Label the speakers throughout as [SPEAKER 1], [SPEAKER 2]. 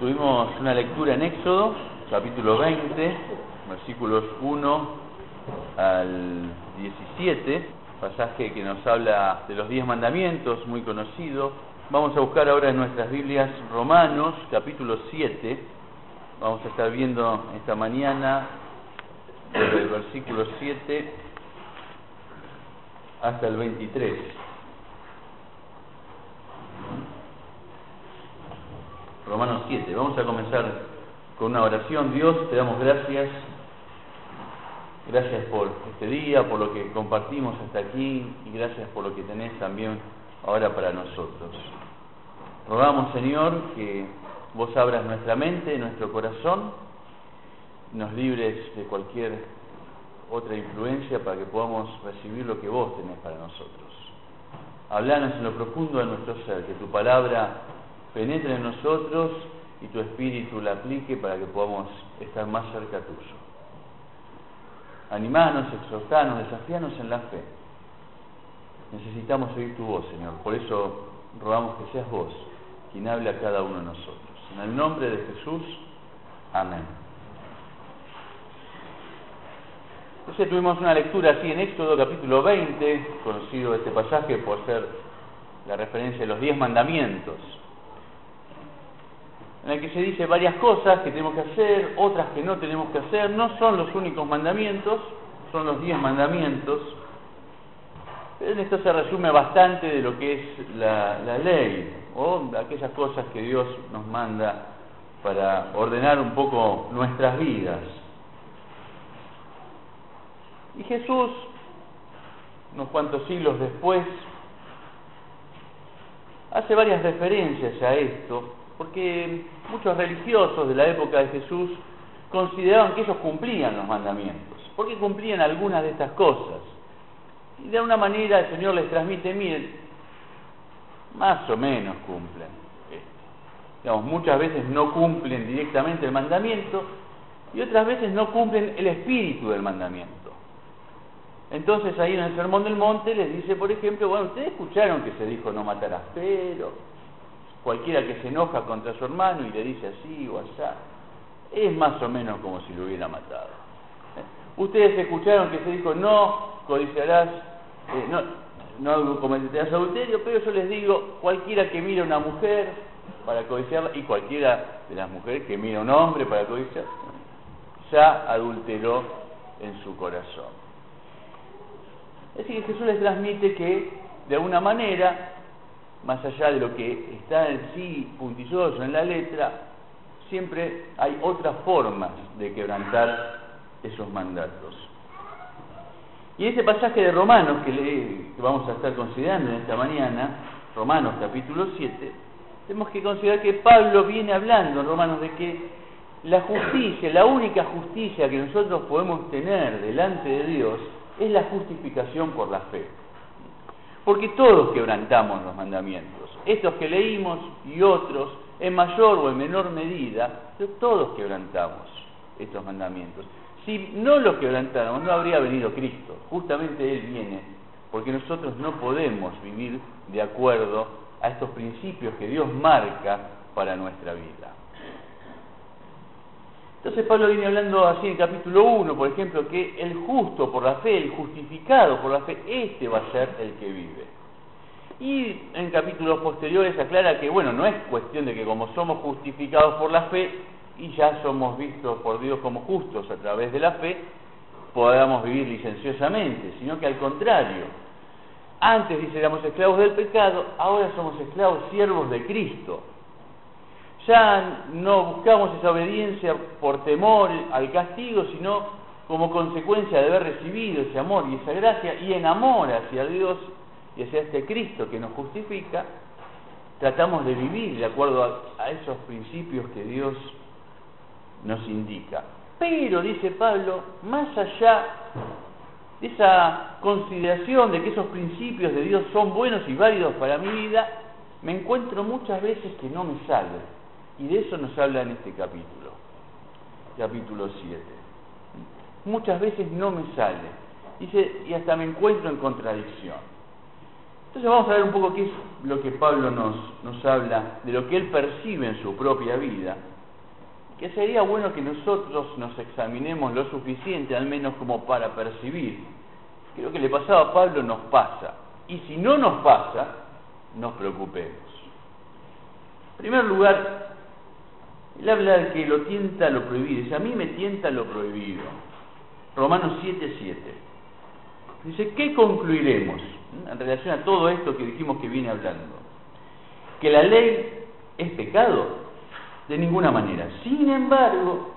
[SPEAKER 1] Tuvimos una lectura en Éxodo, capítulo 20, versículos 1 al 17, pasaje que nos habla de los diez mandamientos, muy conocido. Vamos a buscar ahora en nuestras Biblias Romanos, capítulo 7. Vamos a estar viendo esta mañana desde el versículo 7 hasta el 23. Romanos 7. Vamos a comenzar con una oración. Dios, te damos gracias. Gracias por este día, por lo que compartimos hasta aquí y gracias por lo que tenés también ahora para nosotros. Rogamos, Señor, que vos abras nuestra mente, nuestro corazón, nos libres de cualquier otra influencia para que podamos recibir lo que vos tenés para nosotros. Hablanos en lo profundo de nuestro ser, que tu palabra penetre en nosotros y tu espíritu la aplique para que podamos estar más cerca tuyo. Animanos, exhortanos, desafianos en la fe. Necesitamos oír tu voz, Señor. Por eso rogamos que seas vos quien hable a cada uno de nosotros. En el nombre de Jesús, amén. Entonces tuvimos una lectura así en Éxodo capítulo 20, conocido este pasaje por ser la referencia de los diez mandamientos en el que se dice varias cosas que tenemos que hacer, otras que no tenemos que hacer. No son los únicos mandamientos, son los diez mandamientos. Pero en esto se resume bastante de lo que es la, ley, o aquellas cosas que Dios nos manda para ordenar un poco nuestras vidas. Y Jesús, unos cuantos siglos después, hace varias referencias a esto porque muchos religiosos de la época de Jesús consideraban que ellos cumplían los mandamientos, porque cumplían algunas de estas cosas. Y de alguna manera el Señor les transmite, miren, más o menos cumplen. Digamos, muchas veces no cumplen directamente el mandamiento y otras veces no cumplen el espíritu del mandamiento. Entonces ahí en el Sermón del Monte les dice, por ejemplo, bueno, ustedes escucharon que se dijo no matarás, pero Cualquiera que se enoja contra su hermano y le dice así o allá, es más o menos como si lo hubiera matado. ¿Eh? Ustedes escucharon que se dijo no codiciarás, eh, no, no cometerás adulterio, pero yo les digo, cualquiera que mire a una mujer para codiciarla y cualquiera de las mujeres que mire a un hombre para codiciarla, ya adulteró en su corazón. Es decir, Jesús les transmite que de alguna manera más allá de lo que está en sí puntilloso en la letra, siempre hay otras formas de quebrantar esos mandatos. Y ese pasaje de Romanos que, vamos a estar considerando en esta mañana, Romanos capítulo 7, tenemos que considerar que Pablo viene hablando en Romanos de que la justicia, la única justicia que nosotros podemos tener delante de Dios es la justificación por la fe. Porque todos quebrantamos los mandamientos. Estos que leímos y otros, en mayor o en menor medida, todos quebrantamos estos mandamientos. Si no los quebrantáramos, no habría venido Cristo. Justamente Él viene, porque nosotros no podemos vivir de acuerdo a estos principios que Dios marca para nuestra vida. Entonces Pablo viene hablando así en capítulo 1, por ejemplo, que el justo por la fe, el justificado por la fe, este va a ser el que vive. Y en capítulos posteriores aclara que, bueno, no es cuestión de que como somos justificados por la fe y ya somos vistos por Dios como justos a través de la fe, podamos vivir licenciosamente, sino que al contrario, antes dice éramos esclavos del pecado, ahora somos esclavos siervos de Cristo. Ya no buscamos esa obediencia por temor al castigo, sino como consecuencia de haber recibido ese amor y esa gracia y en amor hacia Dios y hacia este Cristo que nos justifica, tratamos de vivir de acuerdo a, a esos principios que Dios nos indica. Pero, dice Pablo, más allá de esa consideración de que esos principios de Dios son buenos y válidos para mi vida, me encuentro muchas veces que no me salen y de eso nos habla en este capítulo, capítulo 7. Muchas veces no me sale. Dice, y hasta me encuentro en contradicción. Entonces vamos a ver un poco qué es lo que Pablo nos, nos habla, de lo que él percibe en su propia vida, que sería bueno que nosotros nos examinemos lo suficiente, al menos como para percibir lo que le pasaba a Pablo nos pasa. Y si no nos pasa, nos preocupemos. En primer lugar, él habla de que lo tienta lo prohibido. Dice, a mí me tienta lo prohibido. Romanos 7, 7. Dice, ¿qué concluiremos en relación a todo esto que dijimos que viene hablando? ¿Que la ley es pecado? De ninguna manera. Sin embargo,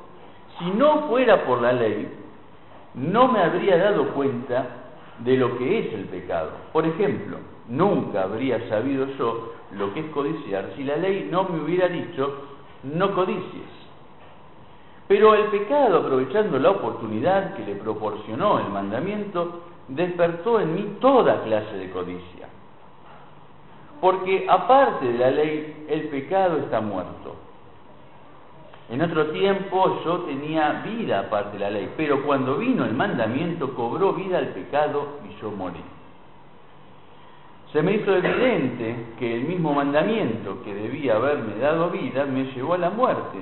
[SPEAKER 1] si no fuera por la ley, no me habría dado cuenta de lo que es el pecado. Por ejemplo, nunca habría sabido yo lo que es codiciar si la ley no me hubiera dicho no codicies. Pero el pecado, aprovechando la oportunidad que le proporcionó el mandamiento, despertó en mí toda clase de codicia. Porque aparte de la ley, el pecado está muerto. En otro tiempo yo tenía vida aparte de la ley, pero cuando vino el mandamiento cobró vida al pecado y yo morí. Se me hizo evidente que el mismo mandamiento que debía haberme dado vida me llevó a la muerte,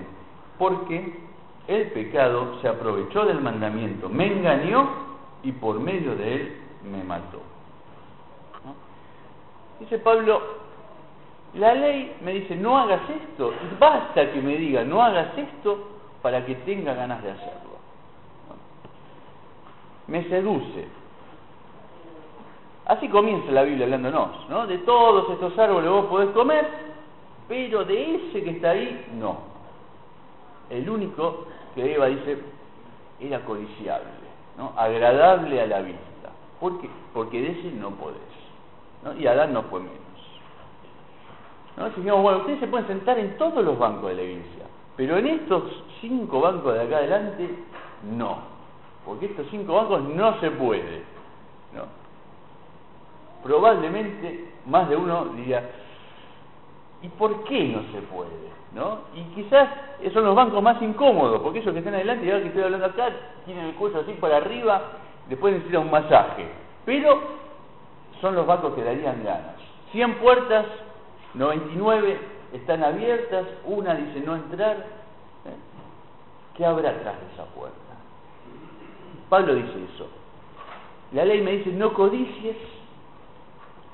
[SPEAKER 1] porque el pecado se aprovechó del mandamiento, me engañó y por medio de él me mató. Dice Pablo, la ley me dice, no hagas esto, y basta que me diga, no hagas esto para que tenga ganas de hacerlo. Me seduce. Así comienza la Biblia hablándonos, ¿no? De todos estos árboles vos podés comer, pero de ese que está ahí, no. El único que Eva dice era codiciable, ¿no? agradable a la vista. ¿Por qué? Porque de ese no podés. ¿no? Y Adán no fue menos. ¿no? Dijimos, bueno, ustedes se pueden sentar en todos los bancos de la iglesia, pero en estos cinco bancos de acá adelante, no. Porque estos cinco bancos no se puede. ¿no? Probablemente más de uno diría, ¿y por qué no se puede? ¿no? Y quizás son los bancos más incómodos, porque esos que están adelante, y ahora que estoy hablando acá, tienen el cuello así para arriba, después necesitan un masaje. Pero son los bancos que darían ganas. 100 puertas 99 están abiertas, una dice no entrar. ¿eh? ¿Qué habrá atrás de esa puerta? Pablo dice eso. La ley me dice no codicies.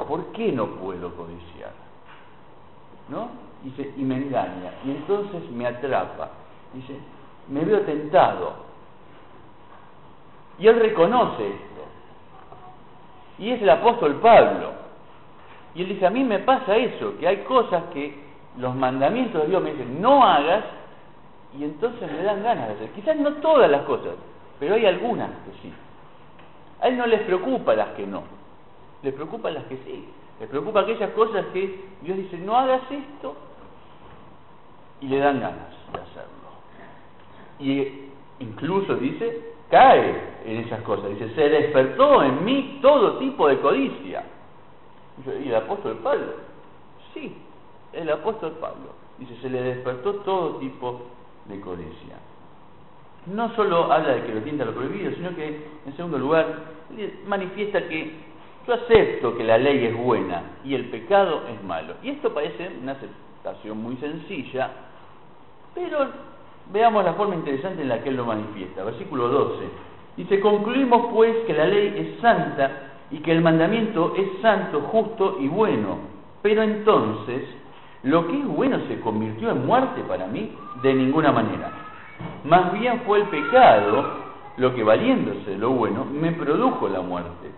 [SPEAKER 1] ¿Por qué no puedo codiciar? ¿No? Dice, y me engaña. Y entonces me atrapa. Dice, me veo tentado. Y él reconoce esto. Y es el apóstol Pablo. Y él dice, a mí me pasa eso, que hay cosas que los mandamientos de Dios me dicen, no hagas, y entonces me dan ganas de hacer. Quizás no todas las cosas, pero hay algunas que sí. A él no les preocupa las que no, les preocupa las que sí. Les preocupa aquellas cosas que Dios dice, no hagas esto, y le dan ganas de hacerlo. Y incluso dice, cae en esas cosas. Dice, se despertó en mí todo tipo de codicia. ¿Y el apóstol Pablo? Sí, el apóstol Pablo. Dice, se le despertó todo tipo de codicia. No solo habla de que lo tienta lo prohibido, sino que, en segundo lugar, manifiesta que yo acepto que la ley es buena y el pecado es malo. Y esto parece una aceptación muy sencilla, pero veamos la forma interesante en la que él lo manifiesta. Versículo 12. Dice, concluimos pues que la ley es santa y que el mandamiento es santo, justo y bueno. Pero entonces, ¿lo que es bueno se convirtió en muerte para mí? De ninguna manera. Más bien fue el pecado lo que valiéndose lo bueno me produjo la muerte.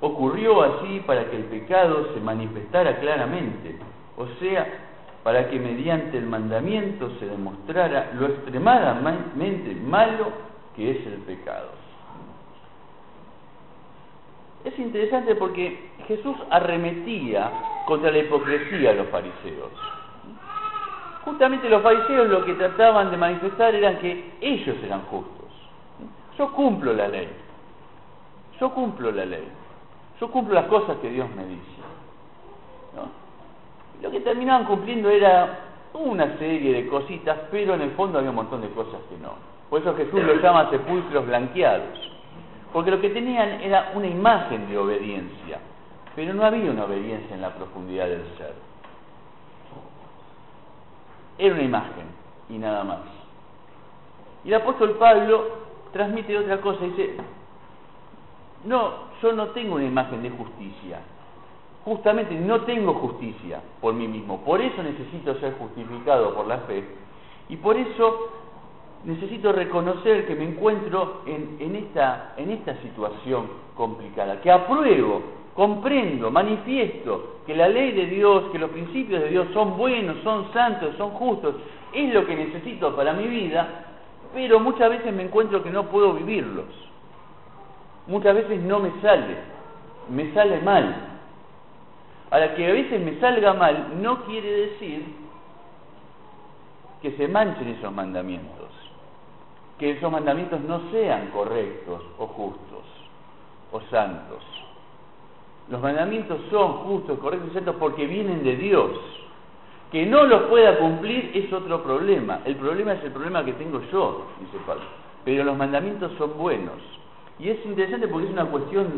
[SPEAKER 1] Ocurrió así para que el pecado se manifestara claramente, o sea, para que mediante el mandamiento se demostrara lo extremadamente malo que es el pecado. Es interesante porque Jesús arremetía contra la hipocresía de los fariseos. Justamente los fariseos lo que trataban de manifestar era que ellos eran justos. Yo cumplo la ley. Yo cumplo la ley. Yo cumplo las cosas que Dios me dice. Lo que terminaban cumpliendo era una serie de cositas, pero en el fondo había un montón de cosas que no. Por eso Jesús los llama sepulcros blanqueados porque lo que tenían era una imagen de obediencia, pero no había una obediencia en la profundidad del ser. Era una imagen y nada más. Y el apóstol Pablo transmite otra cosa, dice, no, yo no tengo una imagen de justicia, justamente no tengo justicia por mí mismo, por eso necesito ser justificado por la fe. Y por eso necesito reconocer que me encuentro en, esta, en esta situación complicada, que apruebo, comprendo, manifiesto que la ley de Dios, que los principios de Dios son buenos, son santos, son justos, es lo que necesito para mi vida, pero muchas veces me encuentro que no puedo vivirlos. Muchas veces no me sale, me sale mal. Ahora, que a veces me salga mal no quiere decir que se manchen esos mandamientos, que esos mandamientos no sean correctos o justos o santos. Los mandamientos son justos, correctos y santos porque vienen de Dios. Que no los pueda cumplir es otro problema. El problema es el problema que tengo yo, dice Pablo. Pero los mandamientos son buenos. Y es interesante porque es una cuestión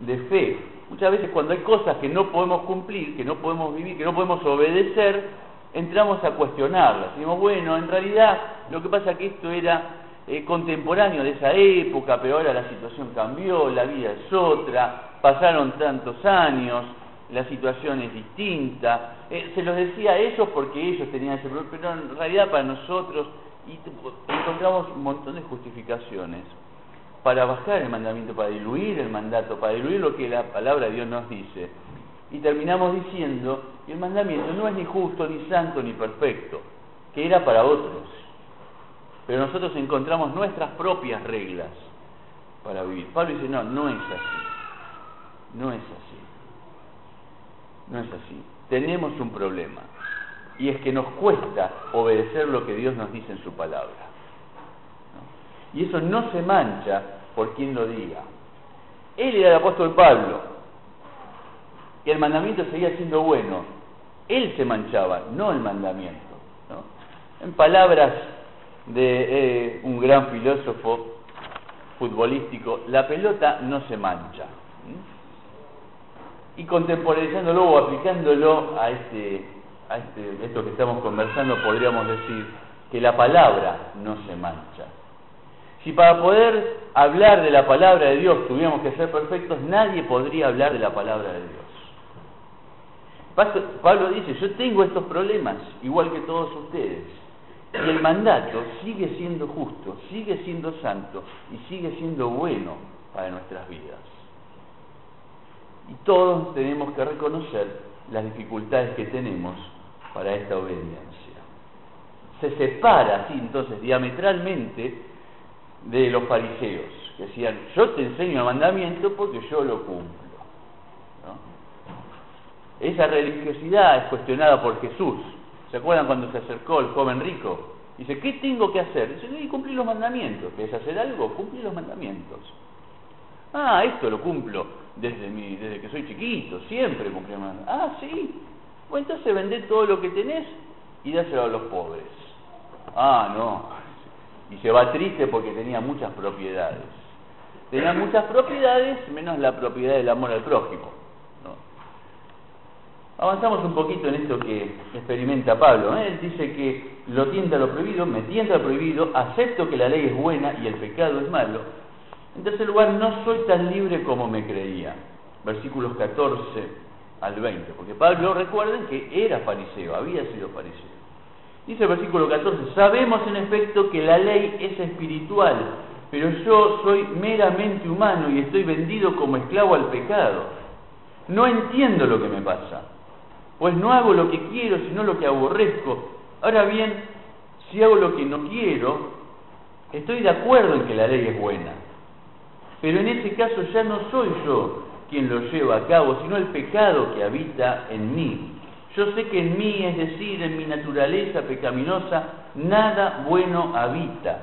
[SPEAKER 1] de fe. Muchas veces cuando hay cosas que no podemos cumplir, que no podemos vivir, que no podemos obedecer, entramos a cuestionarlas. Decimos, bueno, en realidad lo que pasa es que esto era eh, contemporáneo de esa época, pero ahora la situación cambió, la vida es otra, pasaron tantos años, la situación es distinta. Eh, se los decía a ellos porque ellos tenían ese problema, pero en realidad para nosotros y encontramos un montón de justificaciones para bajar el mandamiento, para diluir el mandato, para diluir lo que la palabra de Dios nos dice. Y terminamos diciendo que el mandamiento no es ni justo, ni santo, ni perfecto, que era para otros. Pero nosotros encontramos nuestras propias reglas para vivir. Pablo dice, no, no es así. No es así. No es así. Tenemos un problema. Y es que nos cuesta obedecer lo que Dios nos dice en su palabra. Y eso no se mancha por quien lo diga. Él era el apóstol Pablo, que el mandamiento seguía siendo bueno. Él se manchaba, no el mandamiento. En palabras de eh, un gran filósofo futbolístico, la pelota no se mancha. Y contemporanizándolo o aplicándolo a este, a este, esto que estamos conversando, podríamos decir que la palabra no se mancha. Si para poder hablar de la palabra de Dios tuviéramos que ser perfectos, nadie podría hablar de la palabra de Dios. Pablo dice, yo tengo estos problemas, igual que todos ustedes. Y el mandato sigue siendo justo, sigue siendo santo y sigue siendo bueno para nuestras vidas. Y todos tenemos que reconocer las dificultades que tenemos para esta obediencia. Se separa así entonces diametralmente de los fariseos, que decían, yo te enseño el mandamiento porque yo lo cumplo. Esa religiosidad es cuestionada por Jesús. ¿Se acuerdan cuando se acercó el joven rico? Dice, ¿qué tengo que hacer? Dice, cumplir los mandamientos. ¿Quieres hacer algo? Cumplir los mandamientos. Ah, esto lo cumplo desde, mi, desde que soy chiquito, siempre cumplí los mandamientos. Ah, sí. Bueno, entonces vendé todo lo que tenés y dáselo a los pobres. Ah, no y se va triste porque tenía muchas propiedades. Tenía muchas propiedades menos la propiedad del amor al prójimo. Avanzamos un poquito en esto que experimenta Pablo. ¿eh? Él dice que lo tienta lo prohibido, me tienta lo prohibido, acepto que la ley es buena y el pecado es malo. En tercer lugar, no soy tan libre como me creía. Versículos 14 al 20. Porque Pablo, recuerden que era fariseo, había sido fariseo. Dice el versículo 14, sabemos en efecto que la ley es espiritual, pero yo soy meramente humano y estoy vendido como esclavo al pecado. No entiendo lo que me pasa, pues no hago lo que quiero, sino lo que aborrezco. Ahora bien, si hago lo que no quiero, estoy de acuerdo en que la ley es buena. Pero en ese caso ya no soy yo quien lo lleva a cabo, sino el pecado que habita en mí. Yo sé que en mí, es decir, en mi naturaleza pecaminosa, nada bueno habita.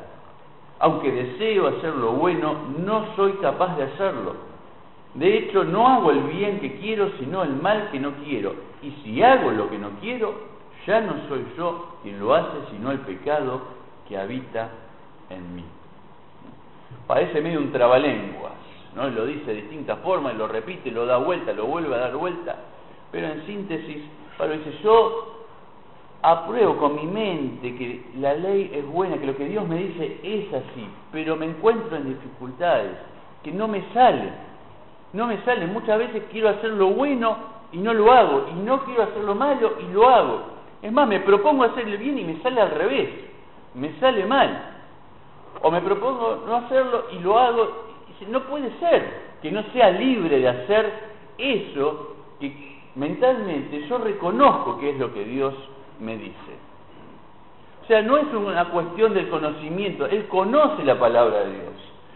[SPEAKER 1] Aunque deseo hacer lo bueno, no soy capaz de hacerlo. De hecho, no hago el bien que quiero, sino el mal que no quiero. Y si hago lo que no quiero, ya no soy yo quien lo hace, sino el pecado que habita en mí. Parece medio un trabalenguas, ¿no? lo dice de distintas formas, lo repite, lo da vuelta, lo vuelve a dar vuelta, pero en síntesis, Pablo dice, yo apruebo con mi mente que la ley es buena, que lo que Dios me dice es así, pero me encuentro en dificultades, que no me sale, no me sale, muchas veces quiero hacer lo bueno y no lo hago, y no quiero hacer lo malo y lo hago. Es más, me propongo hacer el bien y me sale al revés, me sale mal. O me propongo no hacerlo y lo hago. No puede ser que no sea libre de hacer eso que mentalmente yo reconozco que es lo que Dios me dice. O sea, no es una cuestión del conocimiento, él conoce la palabra de Dios,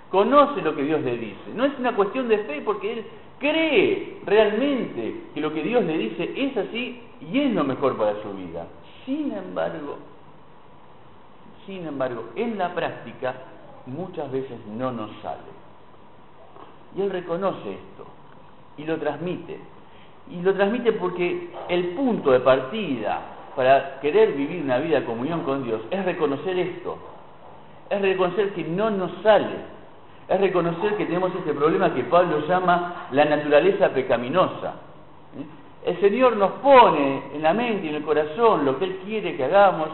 [SPEAKER 1] conoce lo que Dios le dice. No es una cuestión de fe porque él cree realmente que lo que Dios le dice es así y es lo mejor para su vida. Sin embargo, sin embargo, en la práctica muchas veces no nos sale. Y él reconoce esto y lo transmite. Y lo transmite porque el punto de partida para querer vivir una vida de comunión con Dios es reconocer esto. Es reconocer que no nos sale. Es reconocer que tenemos este problema que Pablo llama la naturaleza pecaminosa. El Señor nos pone en la mente y en el corazón lo que Él quiere que hagamos,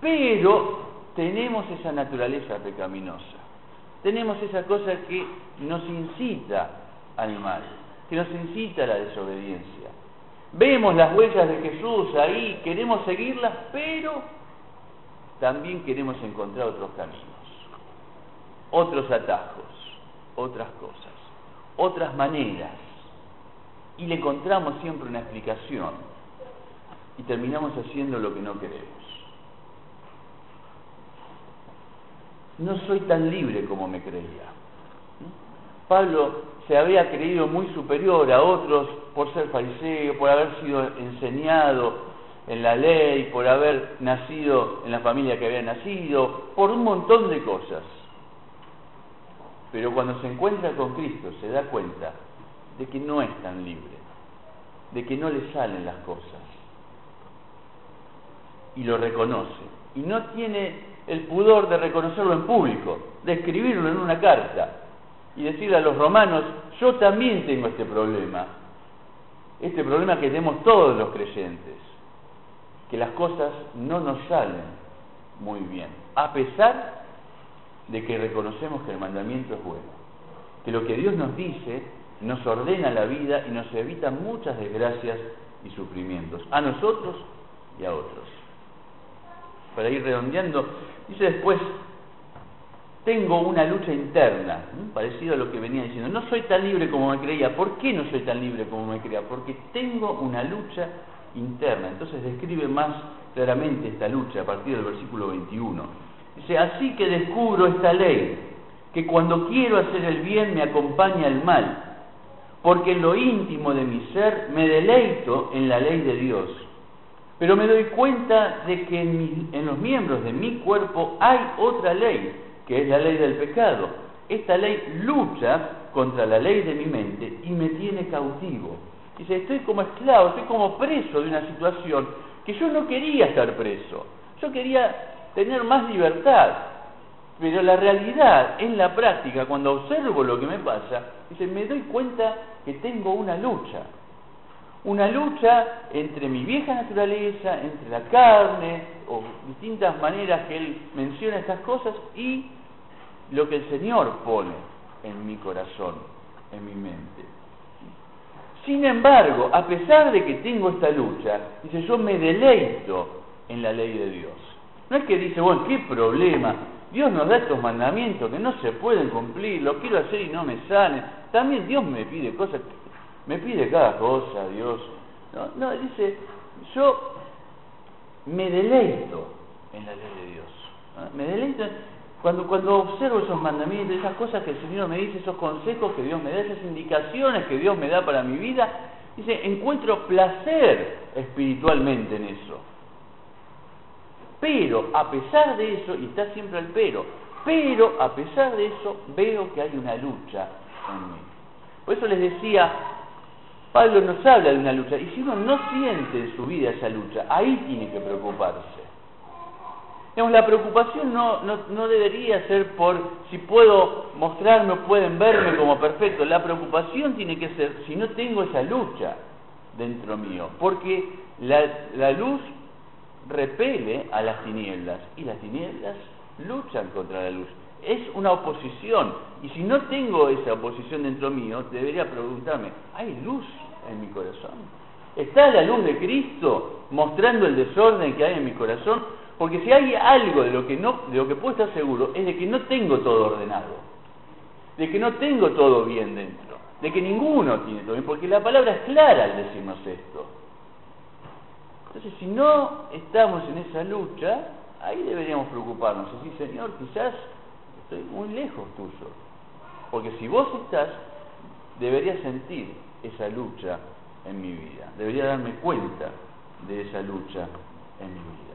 [SPEAKER 1] pero tenemos esa naturaleza pecaminosa. Tenemos esa cosa que nos incita al mal, que nos incita a la desobediencia. Vemos las huellas de Jesús ahí, queremos seguirlas, pero también queremos encontrar otros caminos, otros atajos, otras cosas, otras maneras. Y le encontramos siempre una explicación y terminamos haciendo lo que no queremos. no soy tan libre como me creía. Pablo se había creído muy superior a otros por ser fariseo, por haber sido enseñado en la ley, por haber nacido en la familia que había nacido, por un montón de cosas. Pero cuando se encuentra con Cristo se da cuenta de que no es tan libre, de que no le salen las cosas. Y lo reconoce. Y no tiene el pudor de reconocerlo en público, de escribirlo en una carta y decirle a los romanos, yo también tengo este problema, este problema que tenemos todos los creyentes, que las cosas no nos salen muy bien, a pesar de que reconocemos que el mandamiento es bueno, que lo que Dios nos dice nos ordena la vida y nos evita muchas desgracias y sufrimientos, a nosotros y a otros. Para ir redondeando, dice después, tengo una lucha interna, parecido a lo que venía diciendo, no soy tan libre como me creía, ¿por qué no soy tan libre como me creía? Porque tengo una lucha interna, entonces describe más claramente esta lucha a partir del versículo 21. Dice, así que descubro esta ley, que cuando quiero hacer el bien me acompaña el mal, porque en lo íntimo de mi ser me deleito en la ley de Dios. Pero me doy cuenta de que en, los miembros de mi cuerpo hay otra ley, que es la ley del pecado. Esta ley lucha contra la ley de mi mente y me tiene cautivo. Dice, estoy como esclavo, estoy como preso de una situación que yo no quería estar preso. Yo quería tener más libertad. Pero la realidad, en la práctica, cuando observo lo que me pasa, dice, me doy cuenta que tengo una lucha una lucha entre mi vieja naturaleza, entre la carne, o distintas maneras que él menciona estas cosas, y lo que el Señor pone en mi corazón, en mi mente. Sin embargo, a pesar de que tengo esta lucha, dice, yo me deleito en la ley de Dios. No es que dice, bueno, qué problema, Dios nos da estos mandamientos que no se pueden cumplir, lo quiero hacer y no me salen. También Dios me pide cosas me pide cada cosa, Dios. No, no, dice, yo me deleito en la ley de Dios. Me deleito cuando, cuando observo esos mandamientos, esas cosas que el Señor me dice, esos consejos que Dios me da, esas indicaciones que Dios me da para mi vida, dice, encuentro placer espiritualmente en eso. Pero a pesar de eso, y está siempre el pero, pero a pesar de eso veo que hay una lucha en mí. Por eso les decía, Pablo nos habla de una lucha, y si uno no siente en su vida esa lucha, ahí tiene que preocuparse. La preocupación no, no, no, debería ser por si puedo mostrarme o pueden verme como perfecto. La preocupación tiene que ser si no tengo esa lucha dentro mío. Porque la, la luz repele a las tinieblas y las tinieblas luchan contra la luz. Es una oposición. Y si no tengo esa oposición dentro mío, debería preguntarme, ¿hay luz en mi corazón? ¿Está la luz de Cristo mostrando el desorden que hay en mi corazón? Porque si hay algo de lo que no, de lo que puedo estar seguro, es de que no tengo todo ordenado, de que no tengo todo bien dentro, de que ninguno tiene todo bien, porque la palabra es clara al decirnos esto. Entonces, si no estamos en esa lucha, ahí deberíamos preocuparnos. Decir, Señor, quizás estoy muy lejos tuyo. Porque si vos estás, deberías sentir esa lucha en mi vida. Debería darme cuenta de esa lucha en mi vida.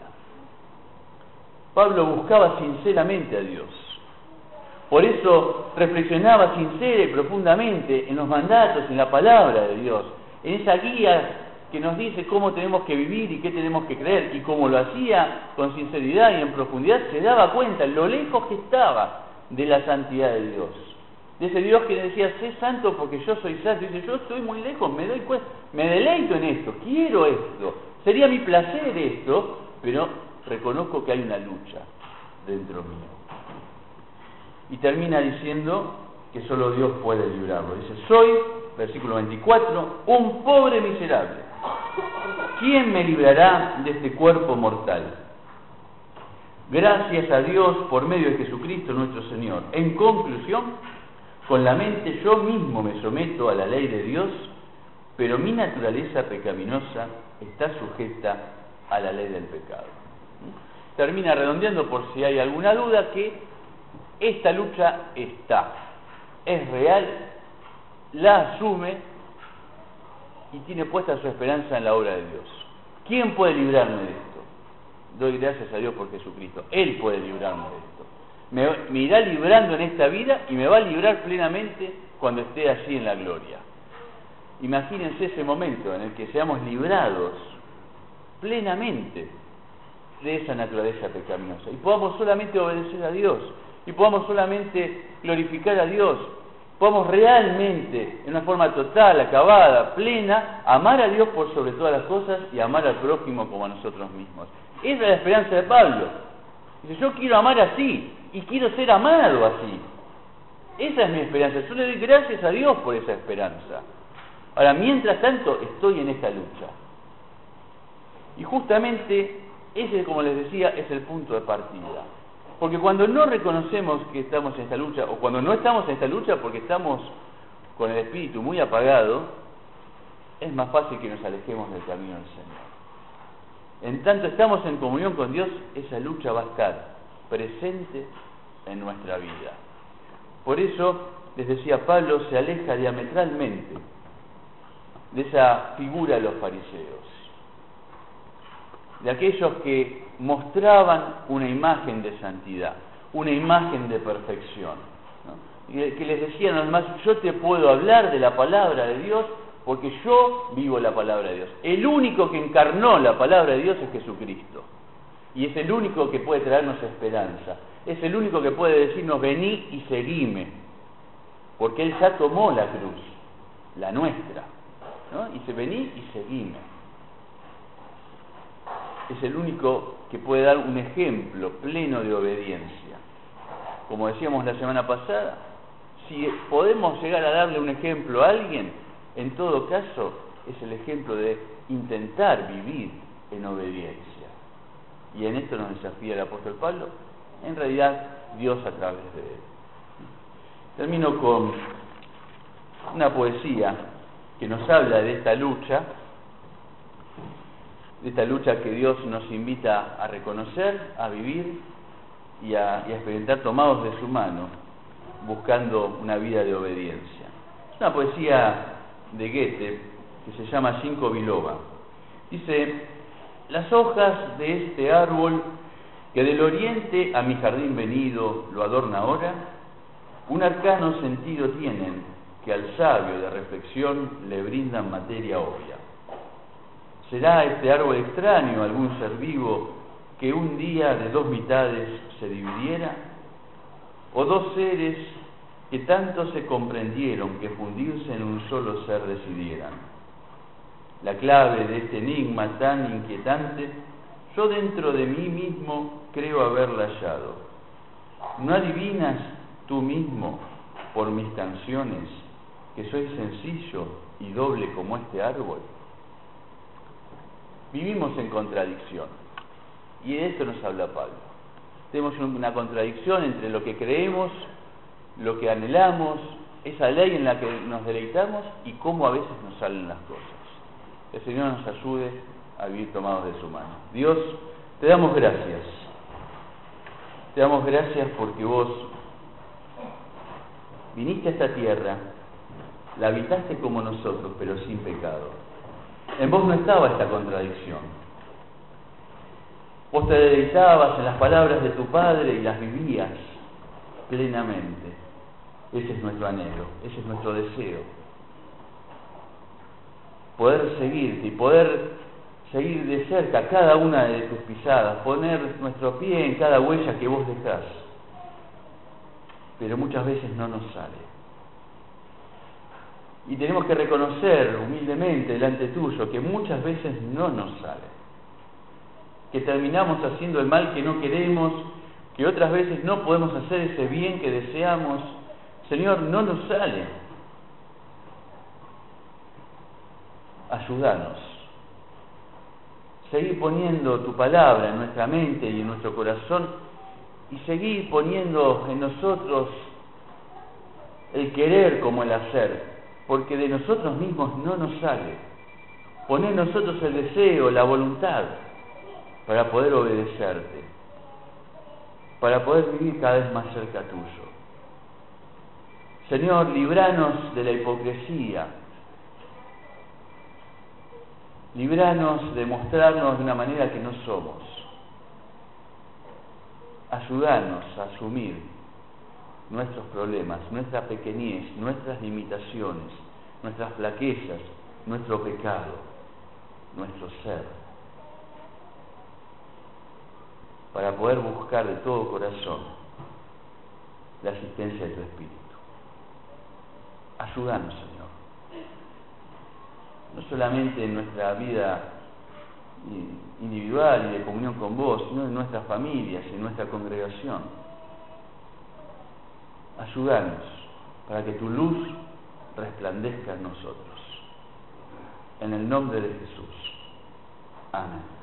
[SPEAKER 1] Pablo buscaba sinceramente a Dios. Por eso reflexionaba sincera y profundamente en los mandatos, en la palabra de Dios, en esa guía que nos dice cómo tenemos que vivir y qué tenemos que creer. Y como lo hacía con sinceridad y en profundidad, se daba cuenta lo lejos que estaba de la santidad de Dios. De ese Dios que decía, sé santo porque yo soy santo. Y dice, yo estoy muy lejos, me doy cuenta, me deleito en esto, quiero esto, sería mi placer esto, pero reconozco que hay una lucha dentro mío. Y termina diciendo que solo Dios puede librarlo. Dice, soy, versículo 24, un pobre miserable. ¿Quién me librará de este cuerpo mortal? Gracias a Dios por medio de Jesucristo nuestro Señor. En conclusión, con la mente yo mismo me someto a la ley de Dios, pero mi naturaleza pecaminosa está sujeta a la ley del pecado. Termina redondeando por si hay alguna duda que esta lucha está, es real, la asume y tiene puesta su esperanza en la obra de Dios. ¿Quién puede librarme de esto? Doy gracias a Dios por Jesucristo. Él puede librarme de esto me, irá librando en esta vida y me va a librar plenamente cuando esté allí en la gloria. Imagínense ese momento en el que seamos librados plenamente de esa naturaleza pecaminosa y podamos solamente obedecer a Dios y podamos solamente glorificar a Dios, podamos realmente, en una forma total, acabada, plena, amar a Dios por sobre todas las cosas y amar al prójimo como a nosotros mismos. Esa es la esperanza de Pablo. Dice, yo quiero amar así, y quiero ser amado así. Esa es mi esperanza. Yo le doy gracias a Dios por esa esperanza. Ahora, mientras tanto, estoy en esta lucha. Y justamente ese, como les decía, es el punto de partida. Porque cuando no reconocemos que estamos en esta lucha, o cuando no estamos en esta lucha porque estamos con el espíritu muy apagado, es más fácil que nos alejemos del camino del Señor. En tanto estamos en comunión con Dios, esa lucha va a estar presente en nuestra vida. Por eso, les decía Pablo, se aleja diametralmente de esa figura de los fariseos, de aquellos que mostraban una imagen de santidad, una imagen de perfección, y que les decían además, yo te puedo hablar de la palabra de Dios porque yo vivo la palabra de Dios. El único que encarnó la palabra de Dios es Jesucristo. Y es el único que puede traernos esperanza. Es el único que puede decirnos, vení y seguime. Porque Él ya tomó la cruz, la nuestra. Y dice, vení y seguime. Es el único que puede dar un ejemplo pleno de obediencia. Como decíamos la semana pasada, si podemos llegar a darle un ejemplo a alguien, en todo caso es el ejemplo de intentar vivir en obediencia y en esto nos desafía el apóstol Pablo, en realidad Dios a través de él. Termino con una poesía que nos habla de esta lucha, de esta lucha que Dios nos invita a reconocer, a vivir y a, experimentar tomados de su mano, buscando una vida de obediencia. Es una poesía de Goethe que se llama Cinco Biloba. Dice, las hojas de este árbol que del oriente a mi jardín venido lo adorna ahora, un arcano sentido tienen que al sabio de reflexión le brindan materia obvia. ¿Será este árbol extraño algún ser vivo que un día de dos mitades se dividiera? ¿O dos seres que tanto se comprendieron que fundirse en un solo ser decidieran? La clave de este enigma tan inquietante, yo dentro de mí mismo creo haberla hallado. ¿No adivinas tú mismo por mis canciones que soy sencillo y doble como este árbol? Vivimos en contradicción. Y de esto nos habla Pablo. Tenemos una contradicción entre lo que creemos, lo que anhelamos, esa ley en la que nos deleitamos y cómo a veces nos salen las cosas. El Señor nos ayude a vivir tomados de su mano. Dios, te damos gracias. Te damos gracias porque vos viniste a esta tierra, la habitaste como nosotros, pero sin pecado en vos no estaba esta contradicción. Vos te deleitabas en las palabras de tu Padre y las vivías plenamente. Ese es nuestro anhelo, ese es nuestro deseo. Poder seguirte y poder seguir de cerca cada una de tus pisadas, poner nuestro pie en cada huella que vos dejás. Pero muchas veces no nos sale. Y tenemos que reconocer humildemente delante tuyo que muchas veces no nos sale. Que terminamos haciendo el mal que no queremos, que otras veces no podemos hacer ese bien que deseamos. Señor, no nos sale. Ayúdanos. Seguir poniendo tu palabra en nuestra mente y en nuestro corazón y seguir poniendo en nosotros el querer como el hacer porque de nosotros mismos no nos sale. Poner nosotros el deseo, la voluntad, para poder obedecerte, para poder vivir cada vez más cerca tuyo. Señor, libranos de la hipocresía, libranos de mostrarnos de una manera que no somos. Ayúdanos a asumir nuestros problemas, nuestra pequeñez, nuestras limitaciones, nuestras flaquezas, nuestro pecado, nuestro ser, para poder buscar de todo corazón la asistencia de tu Espíritu. Ayúdanos, Señor. No solamente en nuestra vida individual y de comunión con vos, sino en nuestras familias en nuestra congregación Ayúdanos para que tu luz resplandezca en nosotros. En el nombre de Jesús. Amén.